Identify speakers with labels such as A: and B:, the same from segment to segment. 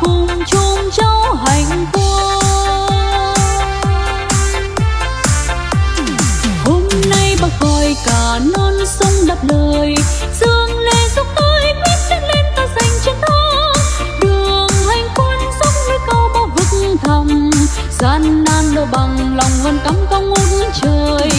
A: cùng chung cháu hạnh phúc. Hôm nay bác gọi cả non sông đáp lời dương lê dốc tôi mít đất lên ta giành chiến thắng đường hành quân dốc núi cao bao vực thẳm, gian nan đâu bằng lòng hơn cắm cao ngút trời.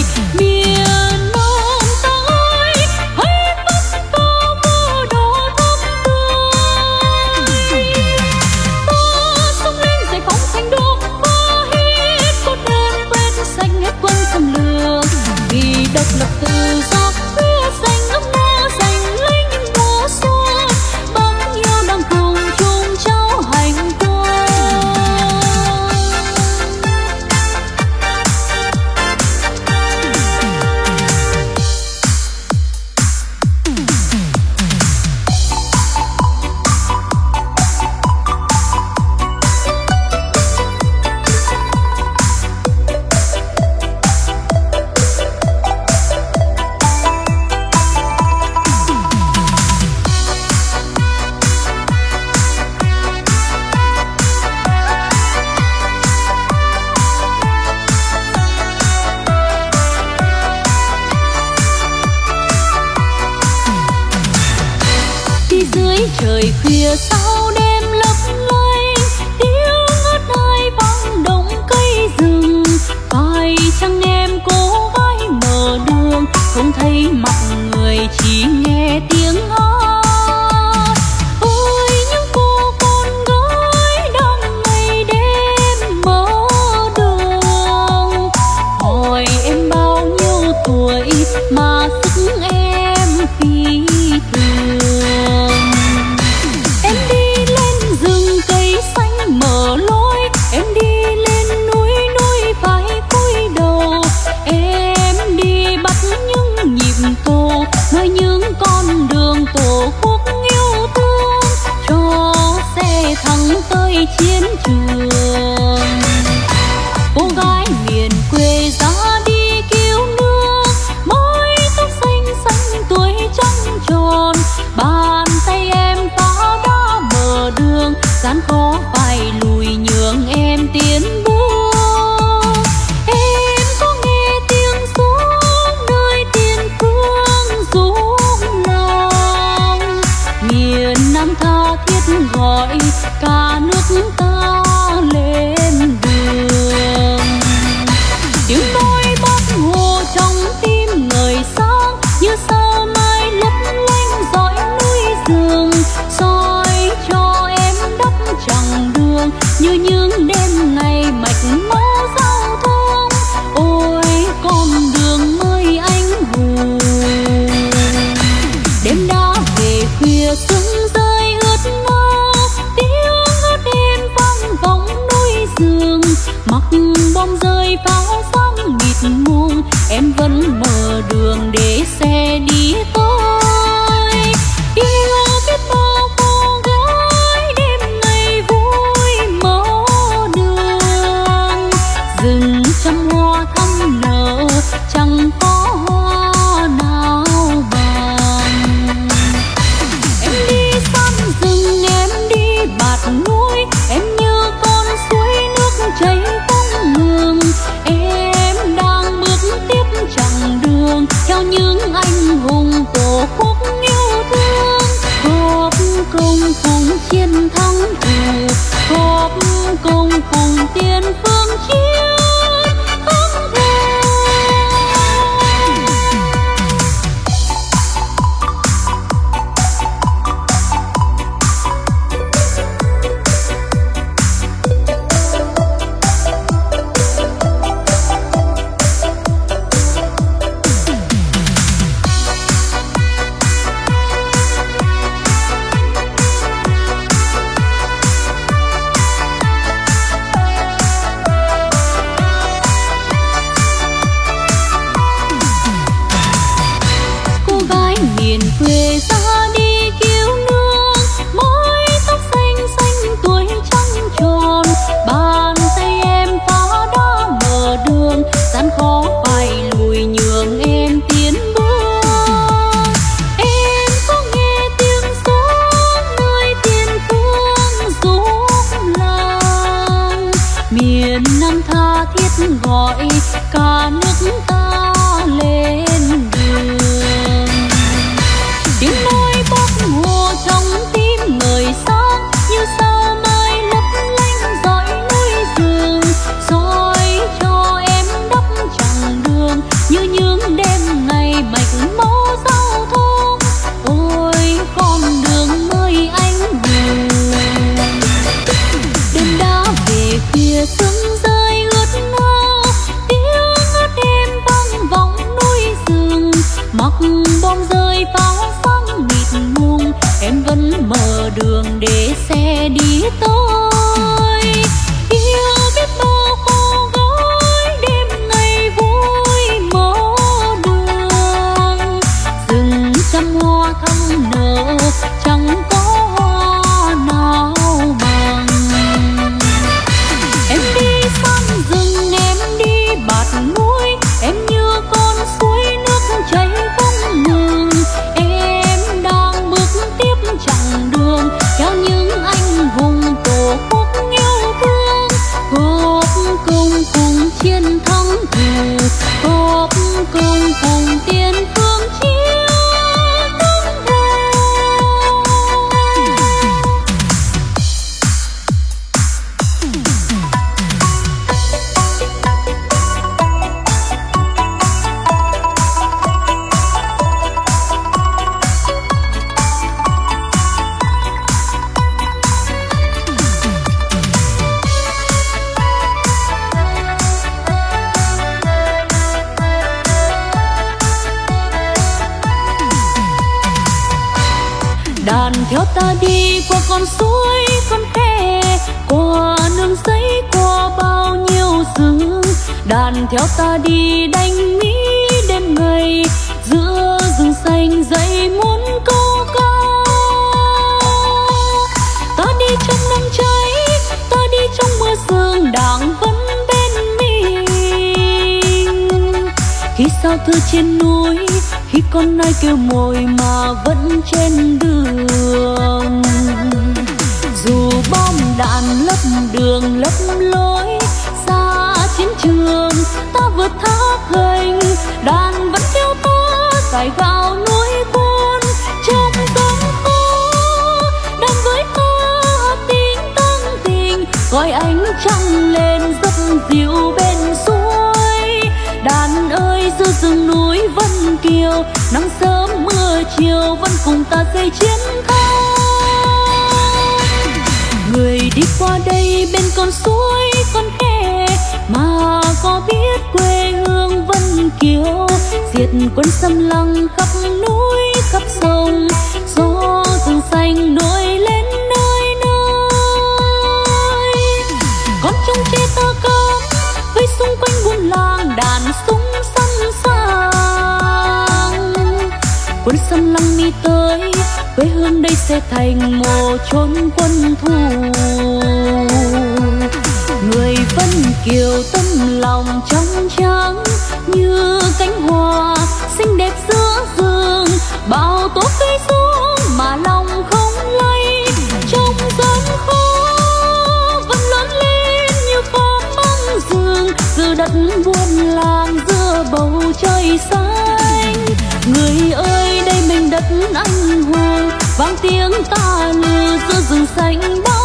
A: Đất buôn làng giữa bầu trời xanh. Người ơi, đây mình đất anh hùng vang tiếng ta lừa giữa rừng xanh bao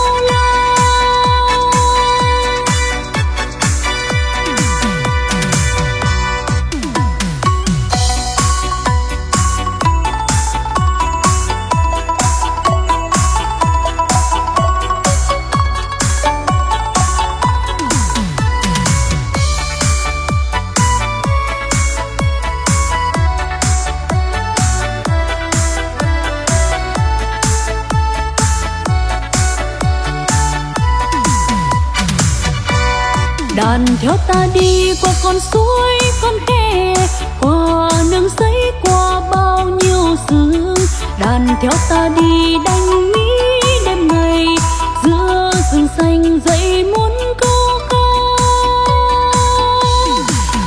A: con suối, con khe, qua nương giấy qua bao nhiêu sương. Đàn theo ta đi đánh mỹ đêm ngày, giữa rừng xanh dậy muốn câu ca.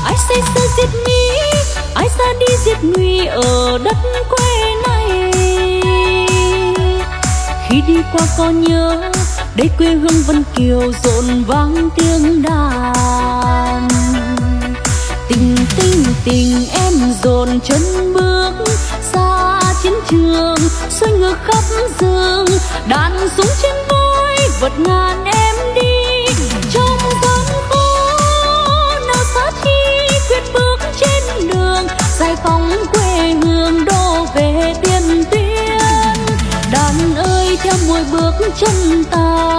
A: Ai say sưa giết mỹ, ai ra đi giết nguy ở đất quê này. Khi đi qua con nhớ, đây quê hương vân kiều rộn vang tiếng đàn tình em dồn chân bước xa chiến trường xoay ngược khắp giường đàn súng trên vai vật ngàn em đi. Trong gian khó nào xa chi quyết bước trên đường, giải phóng quê hương đổ về tiền tuyến. Đàn ơi, theo mỗi bước chân ta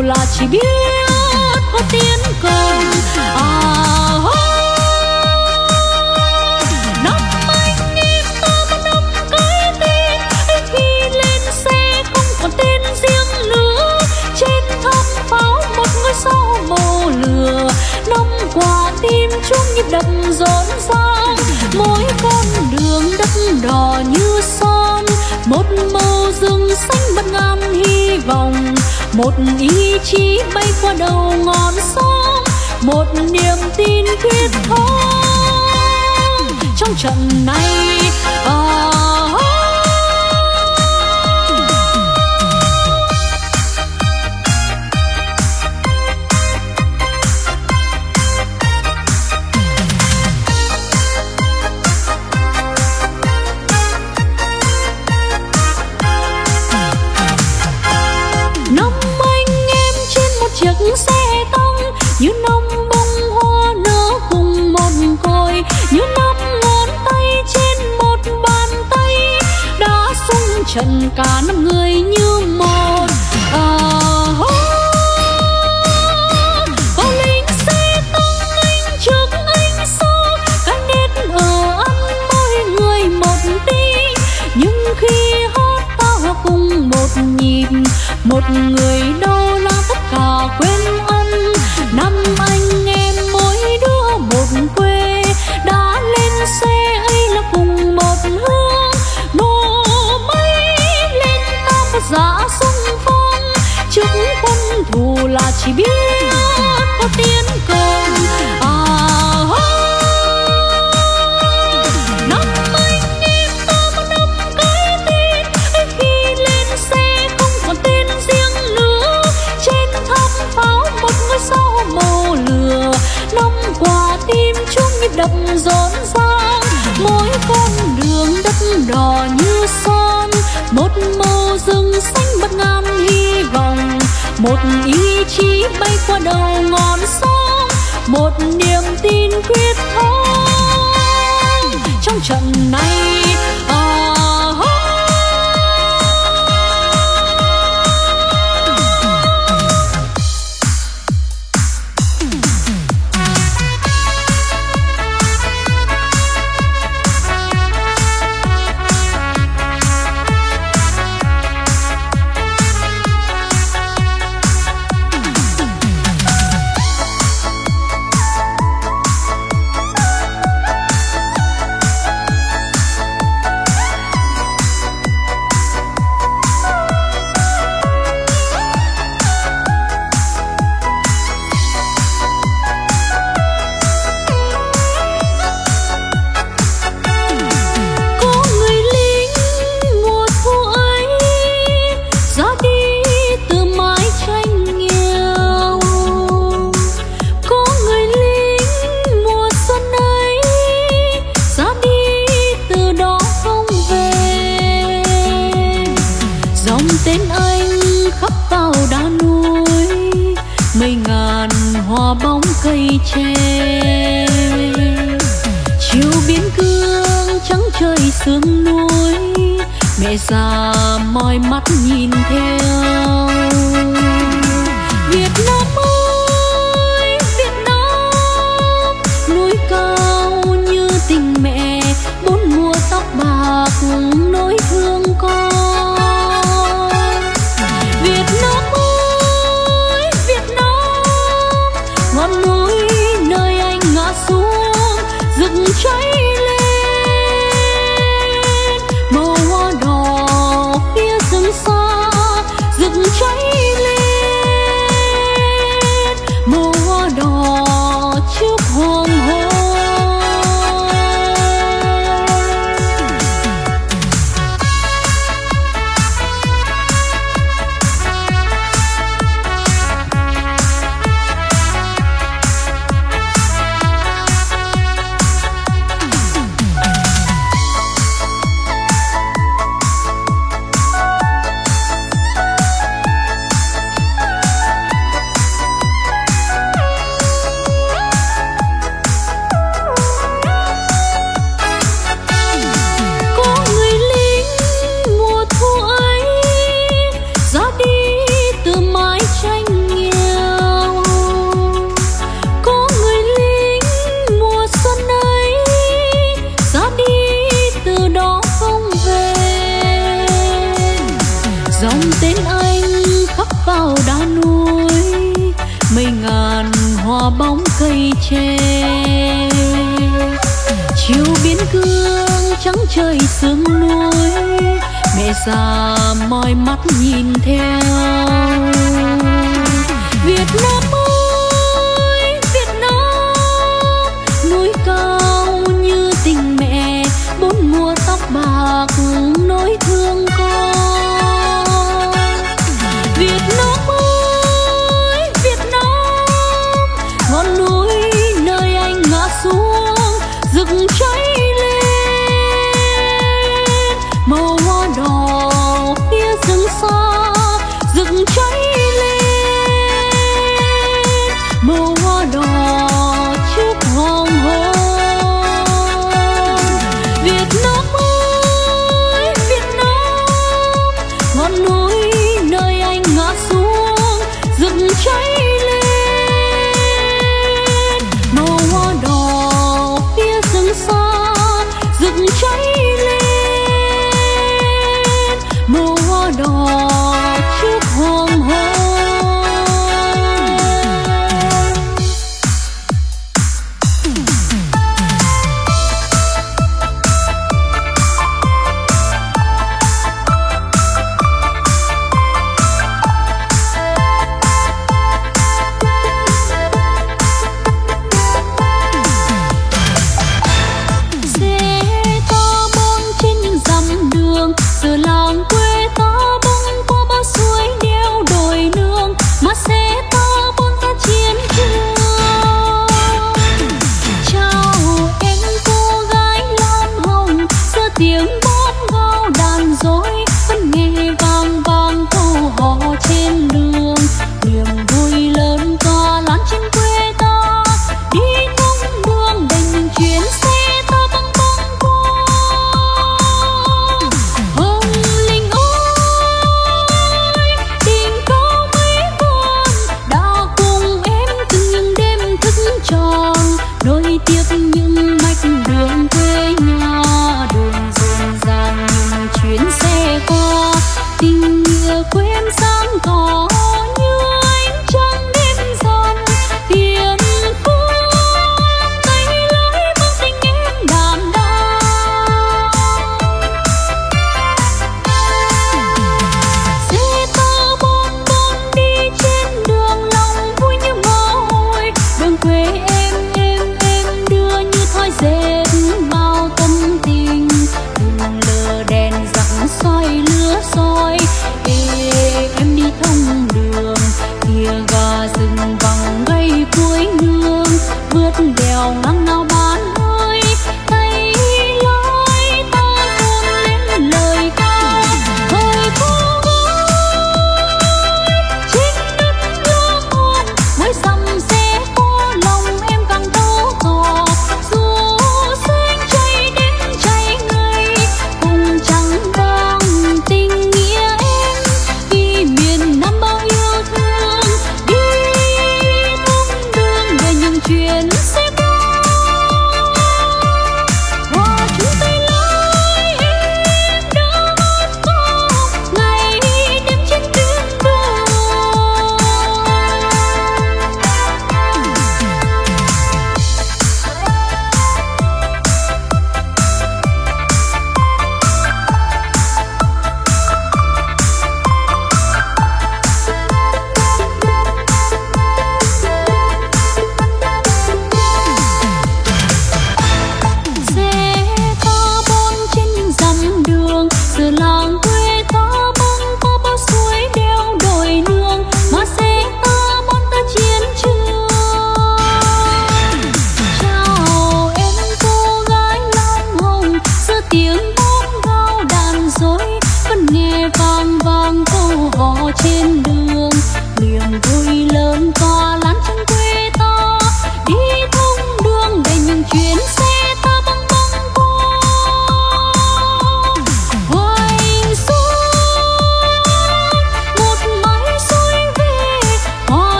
A: là chỉ biết có tiến công à hô. Năm anh em ta một năm cái tên, anh khi lên xe không còn tên riêng nữa. Trên tháp pháo một ngôi sao màu lửa. Năm quả tim chung nhịp đập rộn ràng. Mỗi con đường đất đỏ như son, một màu rừng xanh bất ngàn hy vọng một ý chí bay qua đầu ngọn sóng một niềm tin quyết thắng trong trận này à, trần cả năm người như một à, hô. Vào lính xe tăng anh trước anh sau Cái nét ở ăn mỗi người một tí Nhưng khi hót ta cùng một nhịp Một người đâu chỉ biết có tiếng cồn à hô năm anh em ôm năm cái tin khi lên xe không còn tên riêng nữa. Trên tháp pháo một ngôi sao màu lửa. Năm quả tim chung nhịp đập rộn ràng. Mỗi con đường đất đỏ như son một ý chí bay qua đầu ngọn sóng một niềm tin quyết thắng. Trong trận này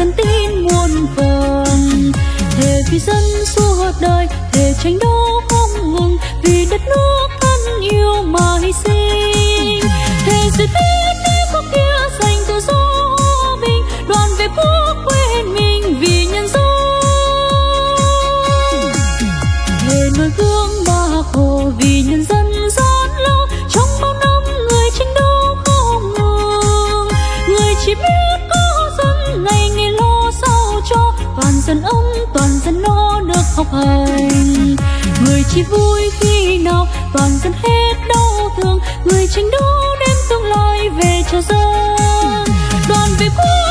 A: sentir anh. Người chỉ vui khi nào toàn dân hết đau thương. Người tranh đấu đem tương lai về cho dân. Đoàn về quê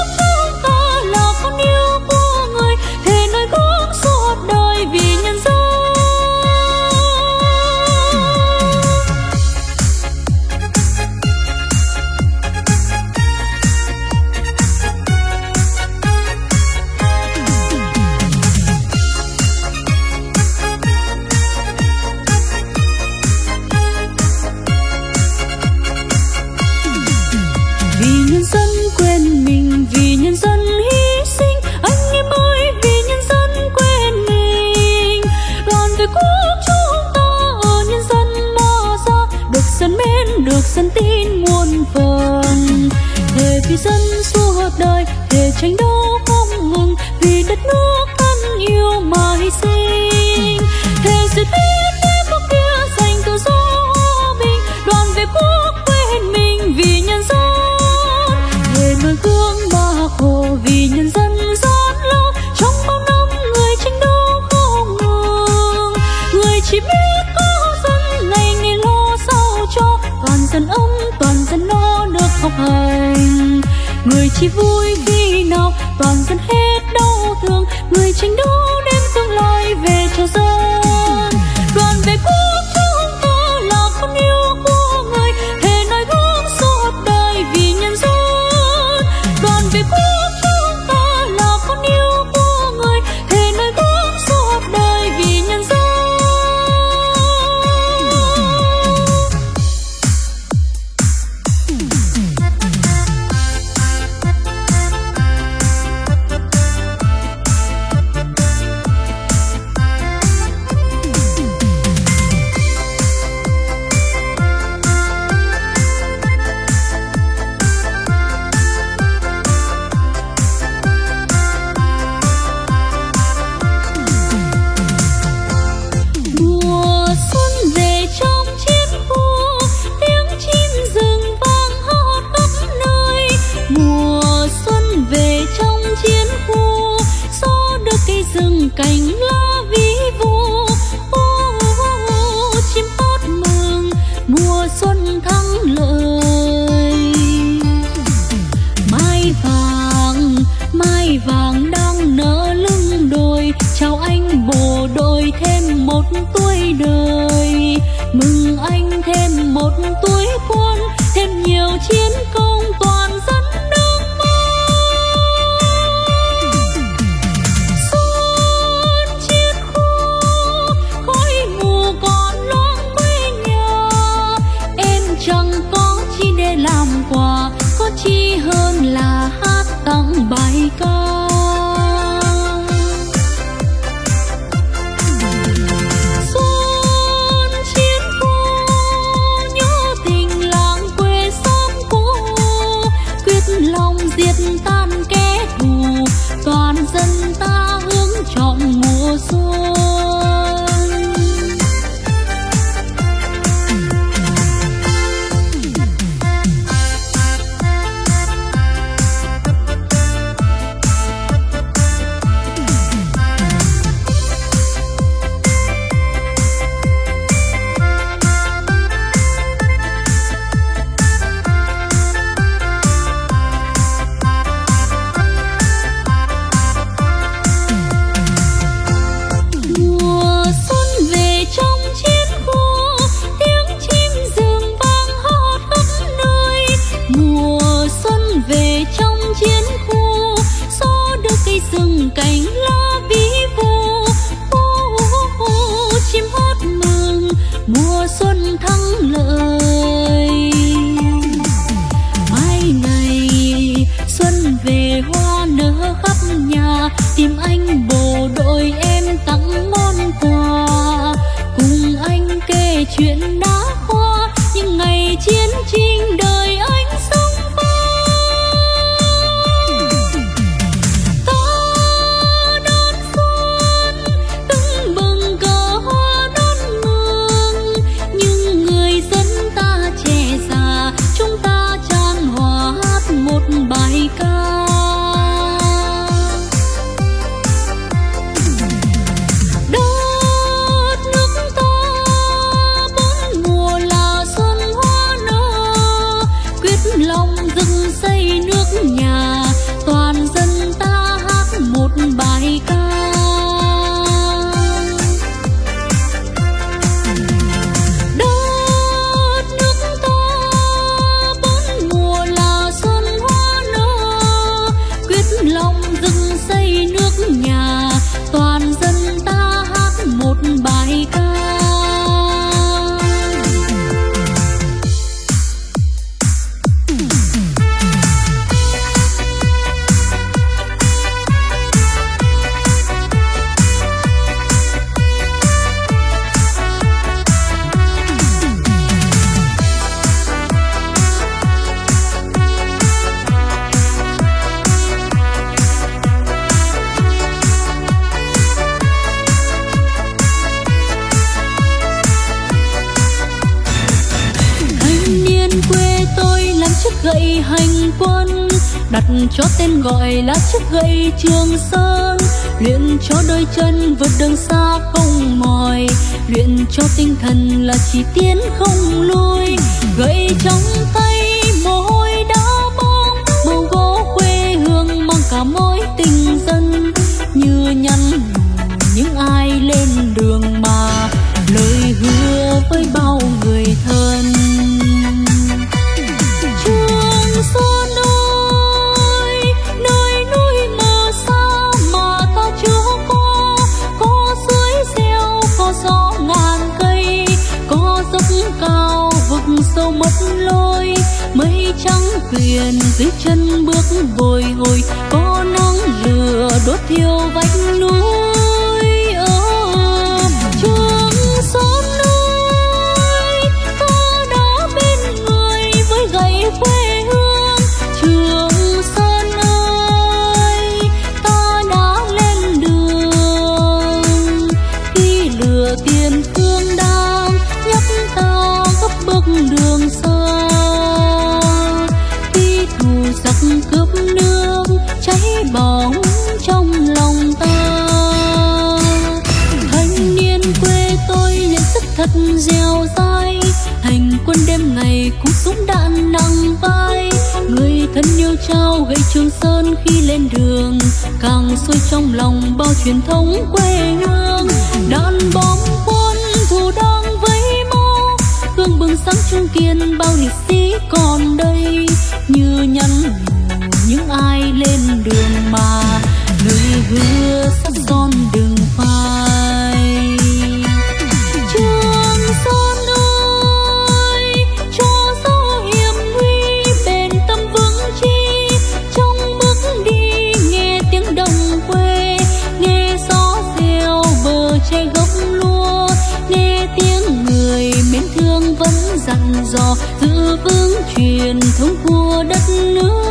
A: tự do giữ vững truyền thống của đất nước.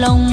A: lòng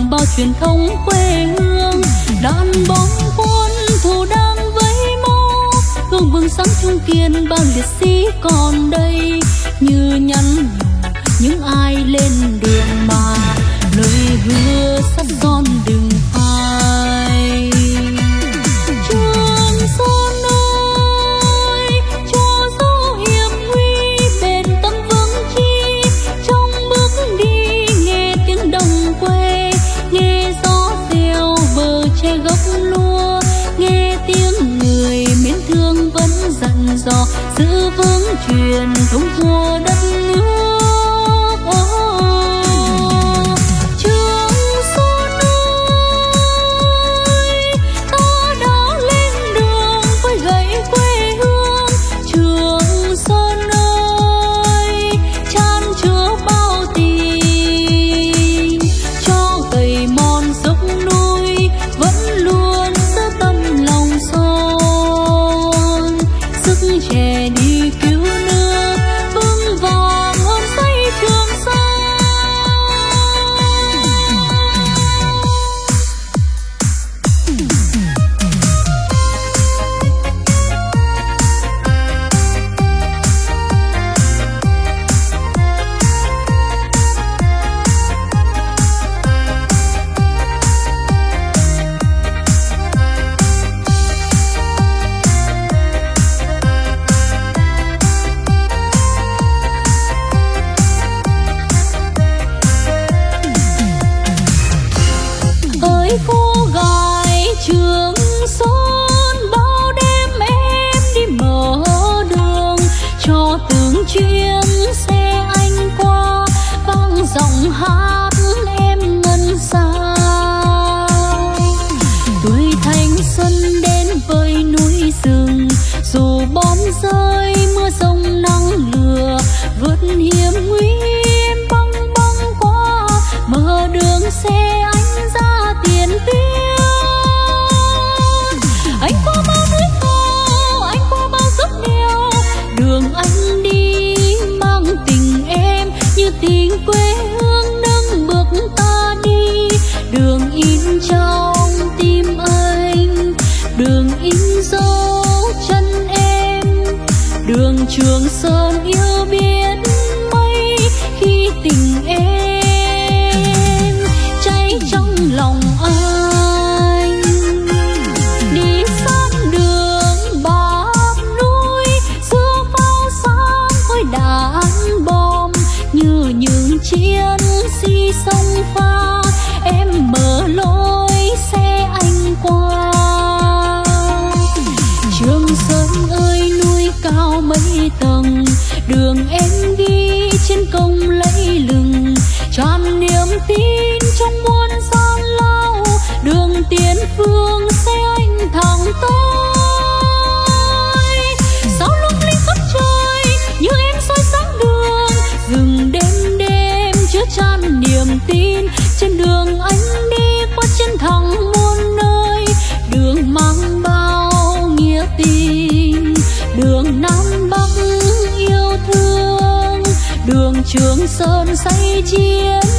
A: សូនសៃជា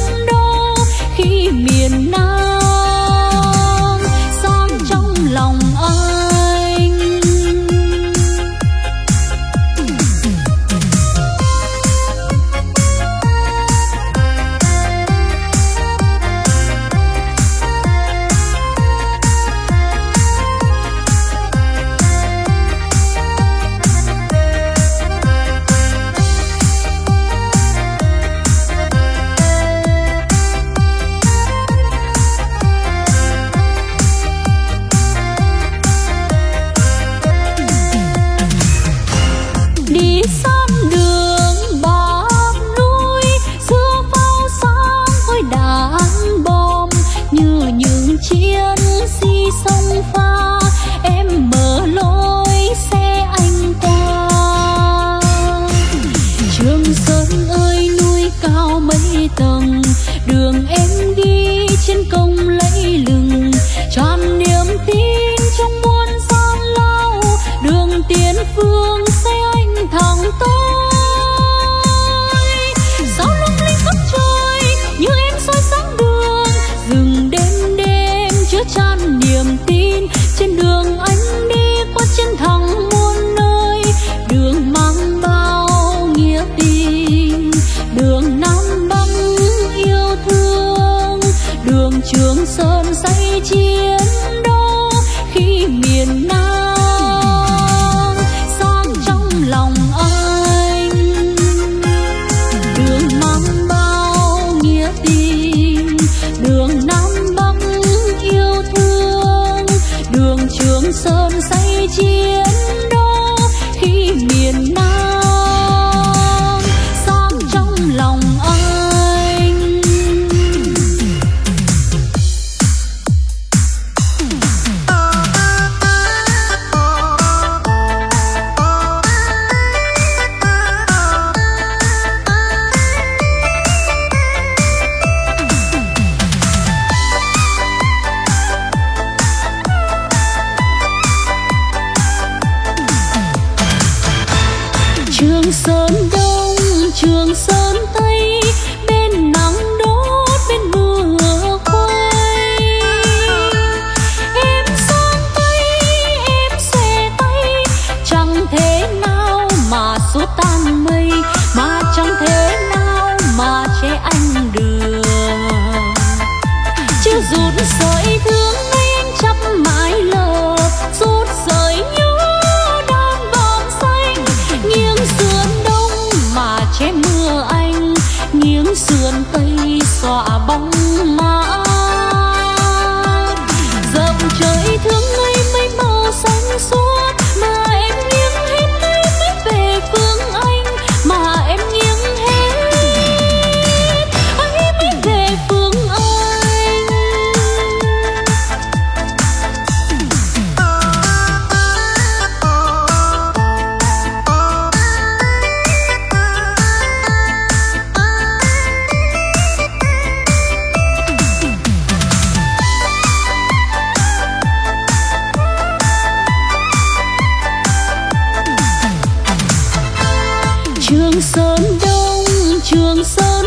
A: So.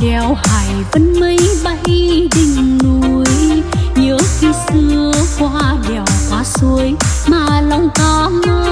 A: đèo hải vân mây bay đỉnh núi. Nhớ khi xưa qua đèo qua suối, mà lòng ta mơ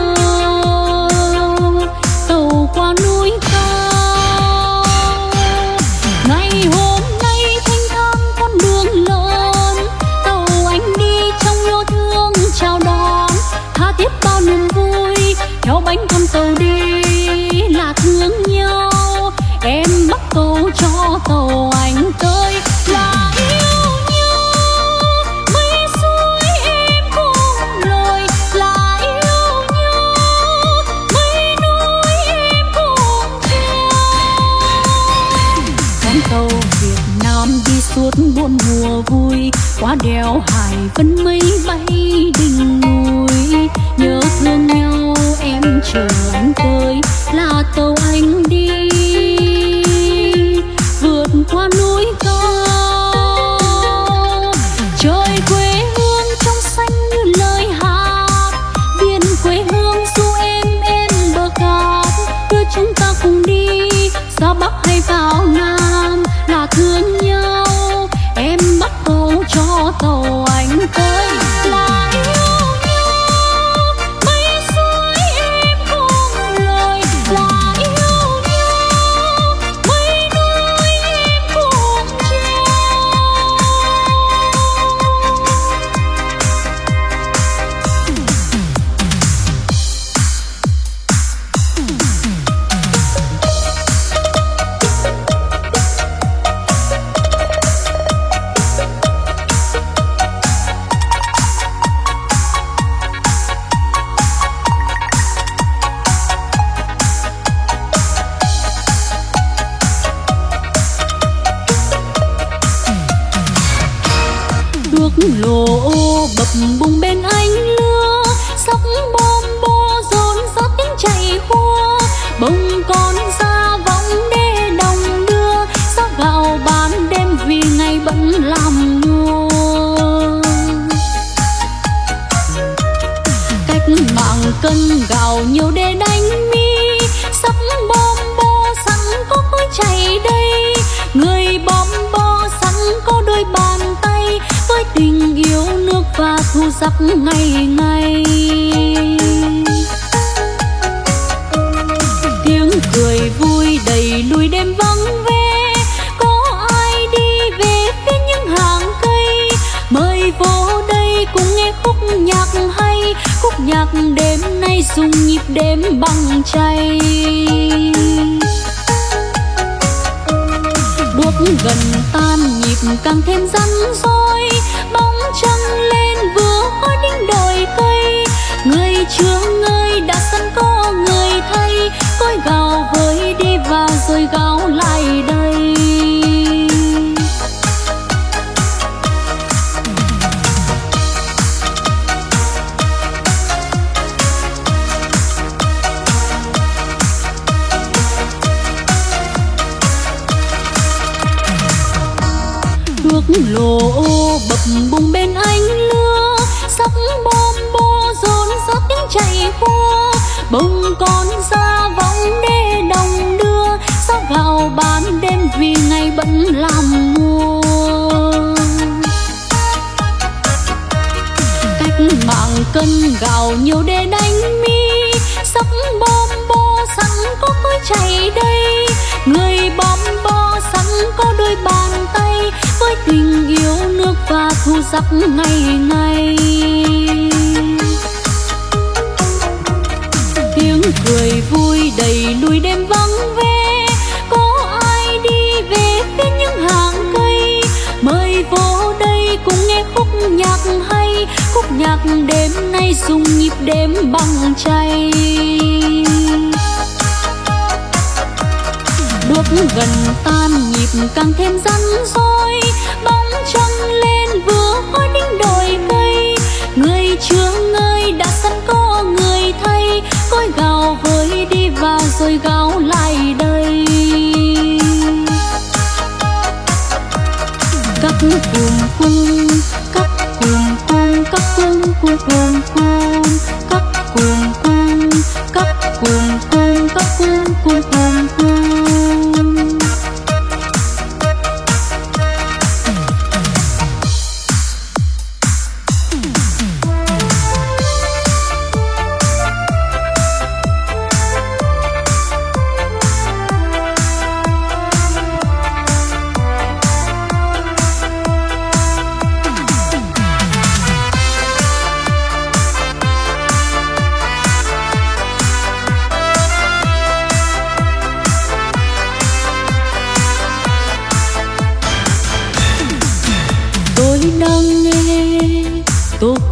A: ngày ngày. Tiếng cười vui đầy lùi đêm vắng ve có ai đi về phía những hàng cây? Mời vô đây cùng nghe khúc nhạc hay. Khúc nhạc đêm nay dùng nhịp đêm bằng chay. Bước gần tan nhịp càng thêm rắn rối người sắc ngày ngày. Tiếng cười vui đầy núi đêm vắng ve. Có ai đi về phía những hàng cây? Mời vô đây cùng nghe khúc nhạc hay. Khúc nhạc đêm nay dùng nhịp đêm bằng chay. Bước gần tan nhịp càng thêm rắn rối vào rồi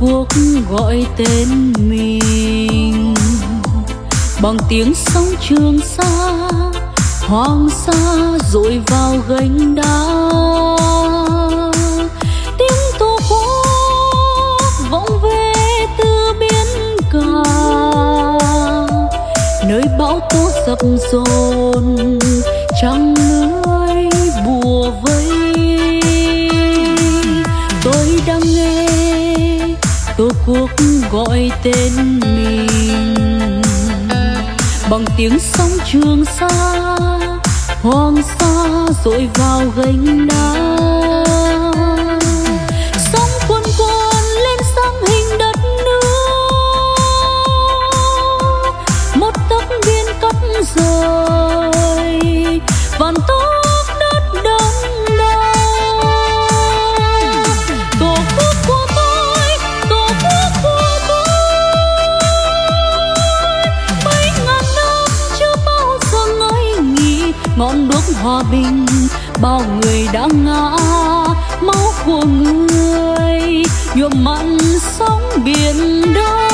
A: cuộc gọi tên mình. Bằng tiếng sóng trường xa hoàng sa dội vào gành đá. Tiếng tổ quốc vọng về từ biển cả. Nơi bão tố dập dồn, trăng lưới bùa vây. Tôi đang nghe gọi tên mình. Bằng tiếng sóng trường xa hoàng sa dội vào gành đá. bao người đã ngã, máu của người nhuộm mặn sóng biển đông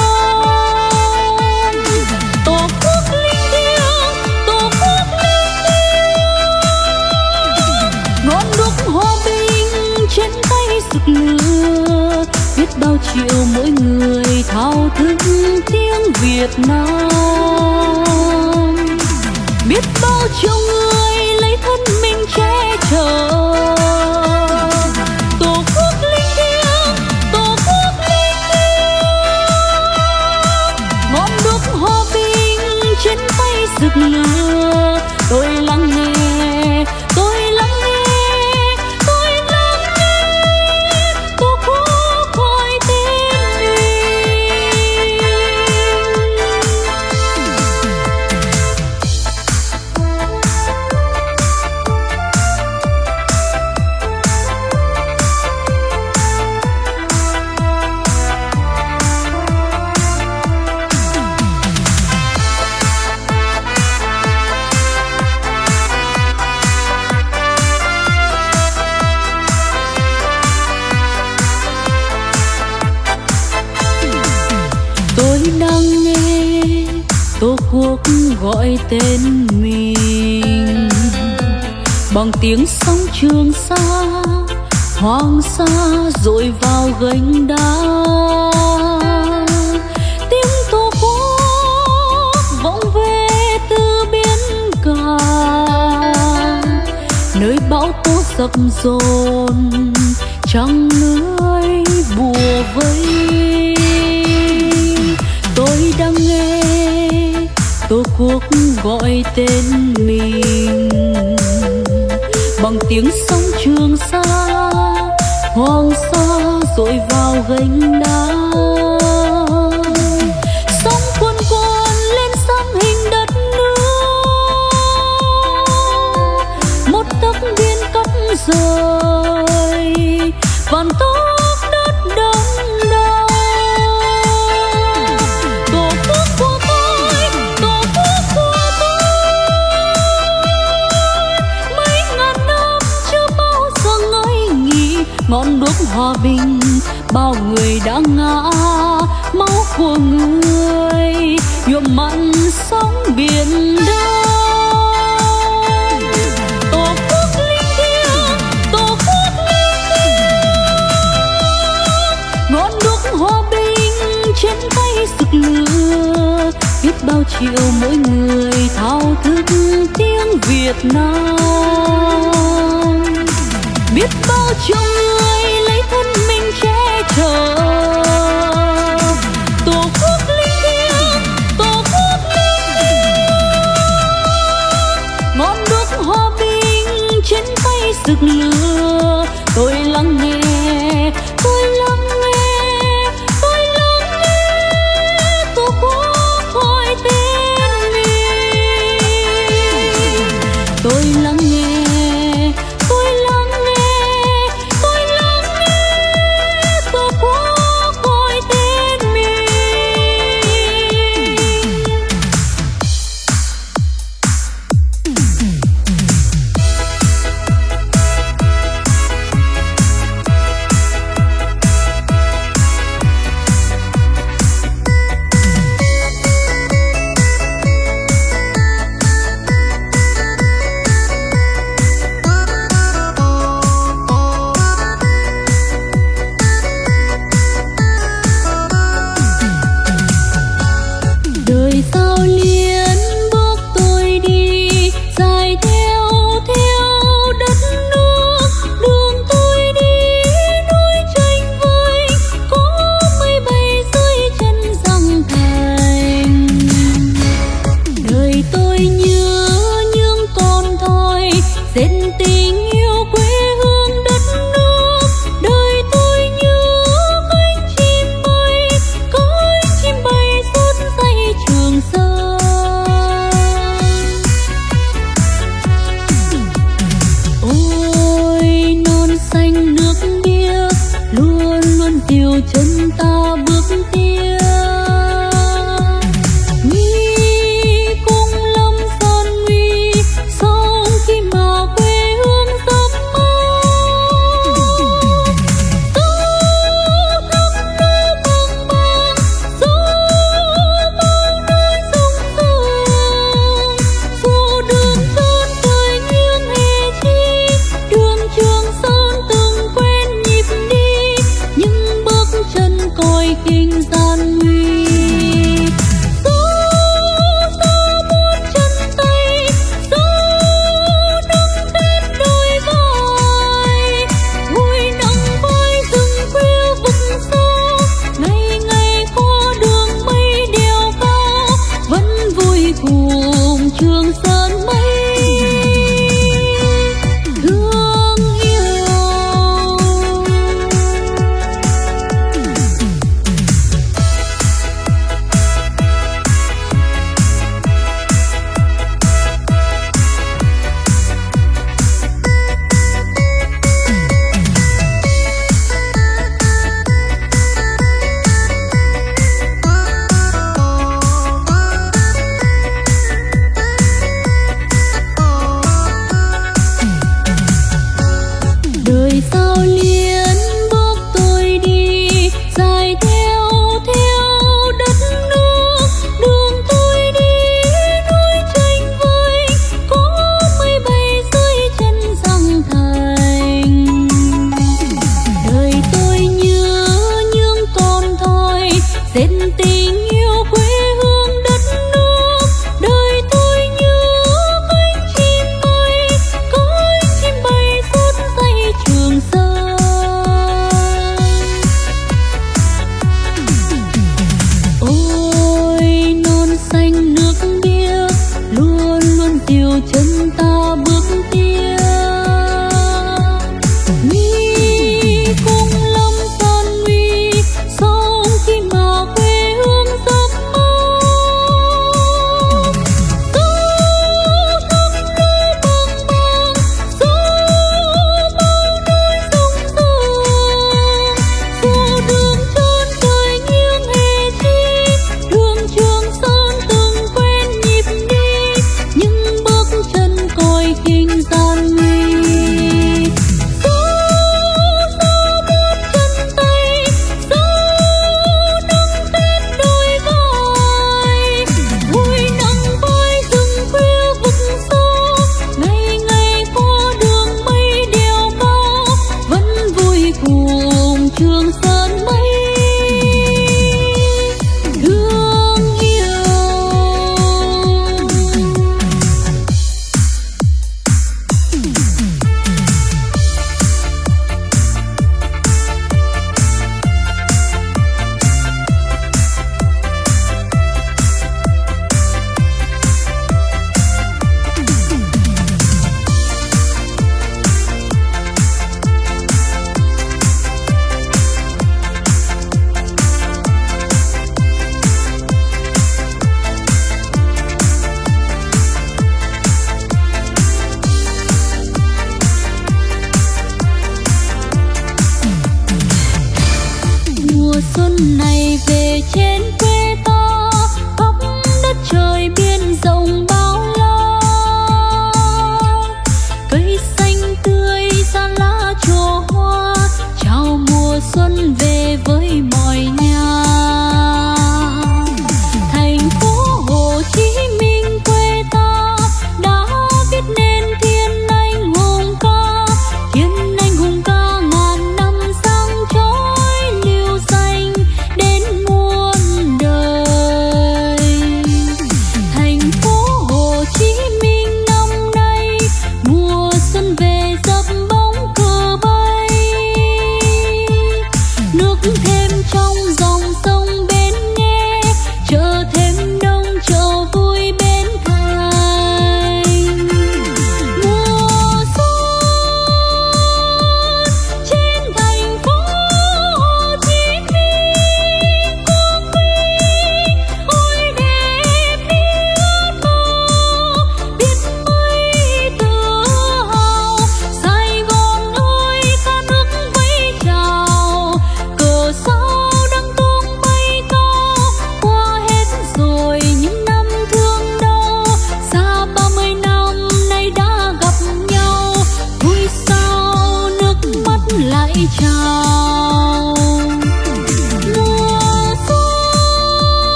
A: tổ quốc linh thiêng, tổ quốc linh thiêng. Ngọn đuốc hòa bình trên tay sực lửa, biết bao triệu mỗi người thao thức tiếng Việt Nam. Biết bao triệu người hold tiếng sóng trường xa hoàng sa dội vào gành đá. Tiếng tổ quốc vọng về từ biển cả. Nơi bão tố dập dồn, trăng lưới bùa vây. Tôi đang nghe tổ quốc gọi tên mình vọng tiếng sóng trường xa hoang xa dội vào gành đá. hòa bình, bao người đã ngã, máu của người nhuộm mặn sóng biển đông trên tay sực lửa biết bao triệu mỗi người thao thức tiếng Việt Nam. Biết bao triệu người là took me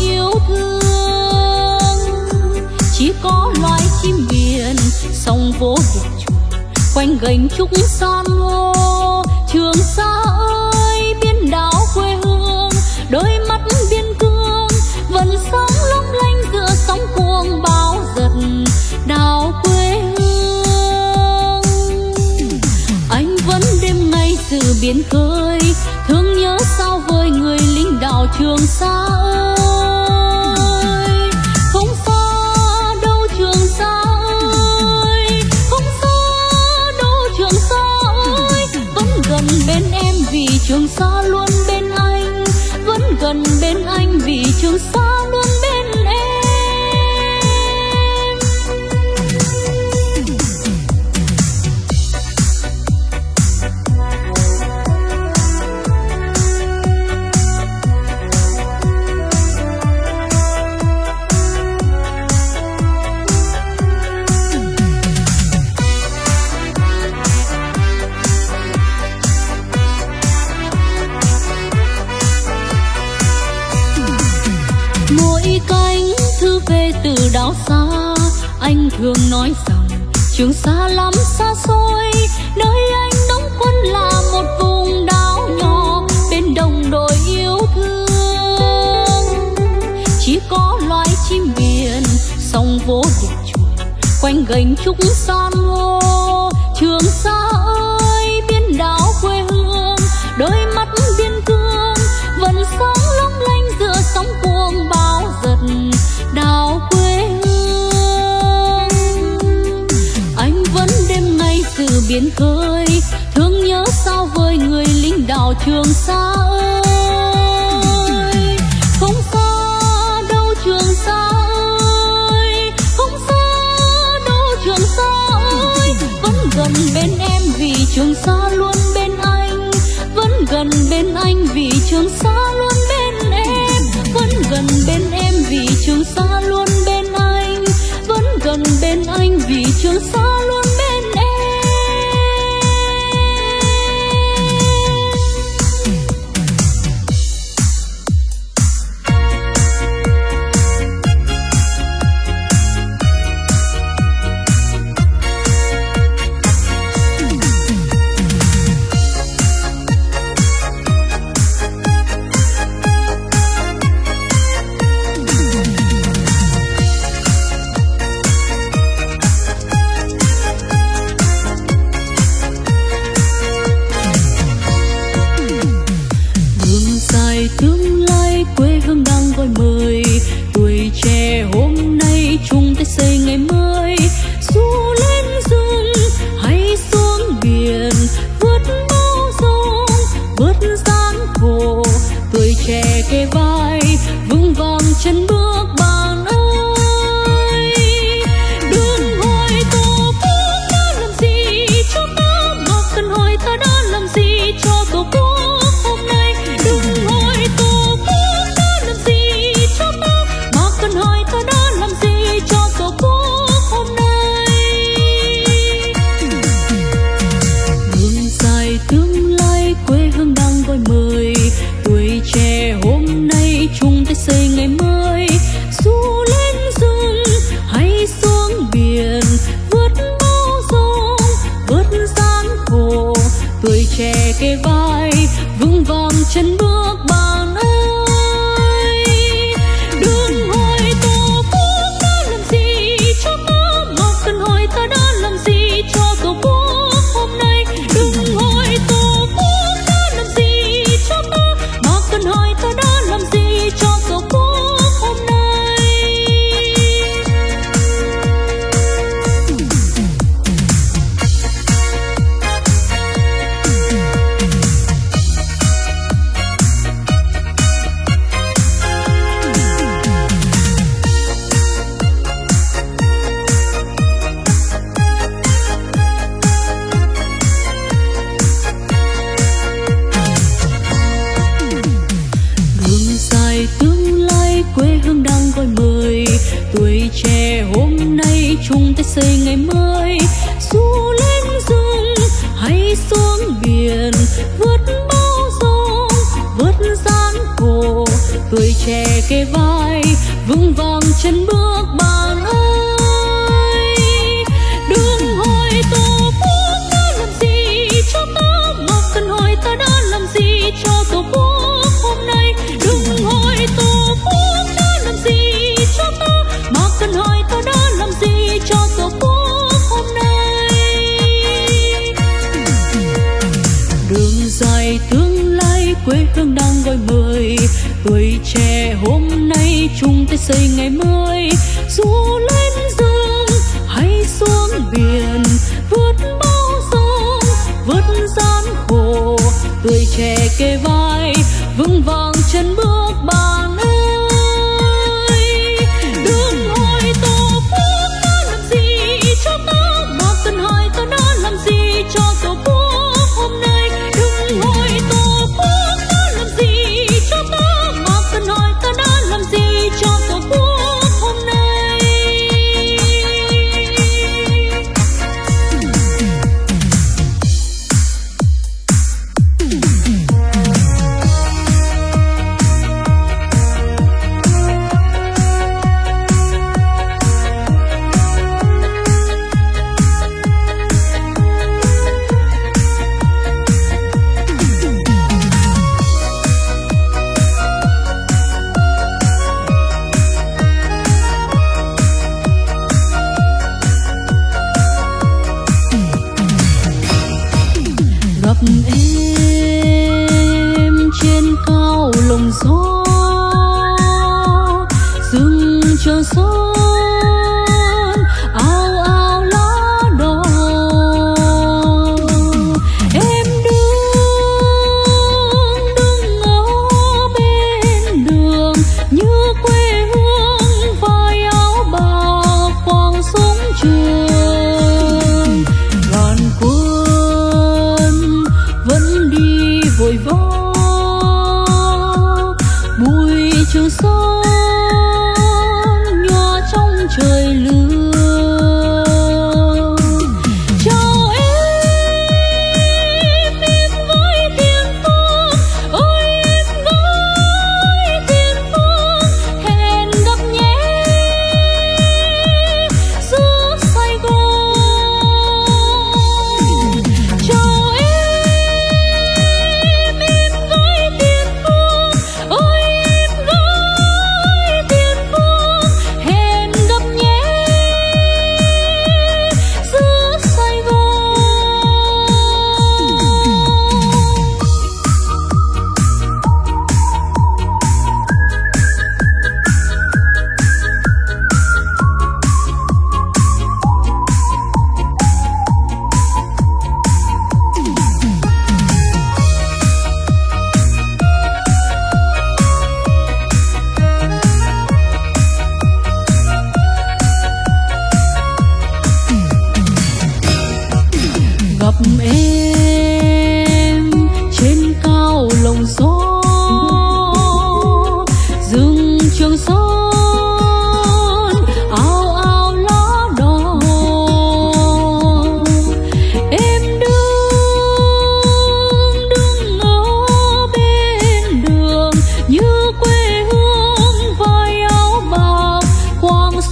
A: yêu thương. Chỉ có loài chim biển sông vô địch quanh gành trúc san hô. Trường sa ơi biên đảo quê hương, đôi mắt biên cương, vẫn sáng lấp lánh giữa sóng cuồng bao giật đảo quê hương. Anh vẫn đêm ngày từ biển khơi, thương nhớ sao vời người lính đảo trường sa. đường xa luôn thường nói rằng, trường xa lắm xa xôi. Nơi anh đóng quân là một vùng đảo nhỏ, bên đồng đội yêu thương. Chỉ có loài chim biển, sông vô địch chuột quanh gành trúc san hô. Trường xa trường xa luôn bên anh, vẫn gần bên anh vì trường xa luôn bên em, vẫn gần bên em vì trường xa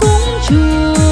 A: cúng chùa「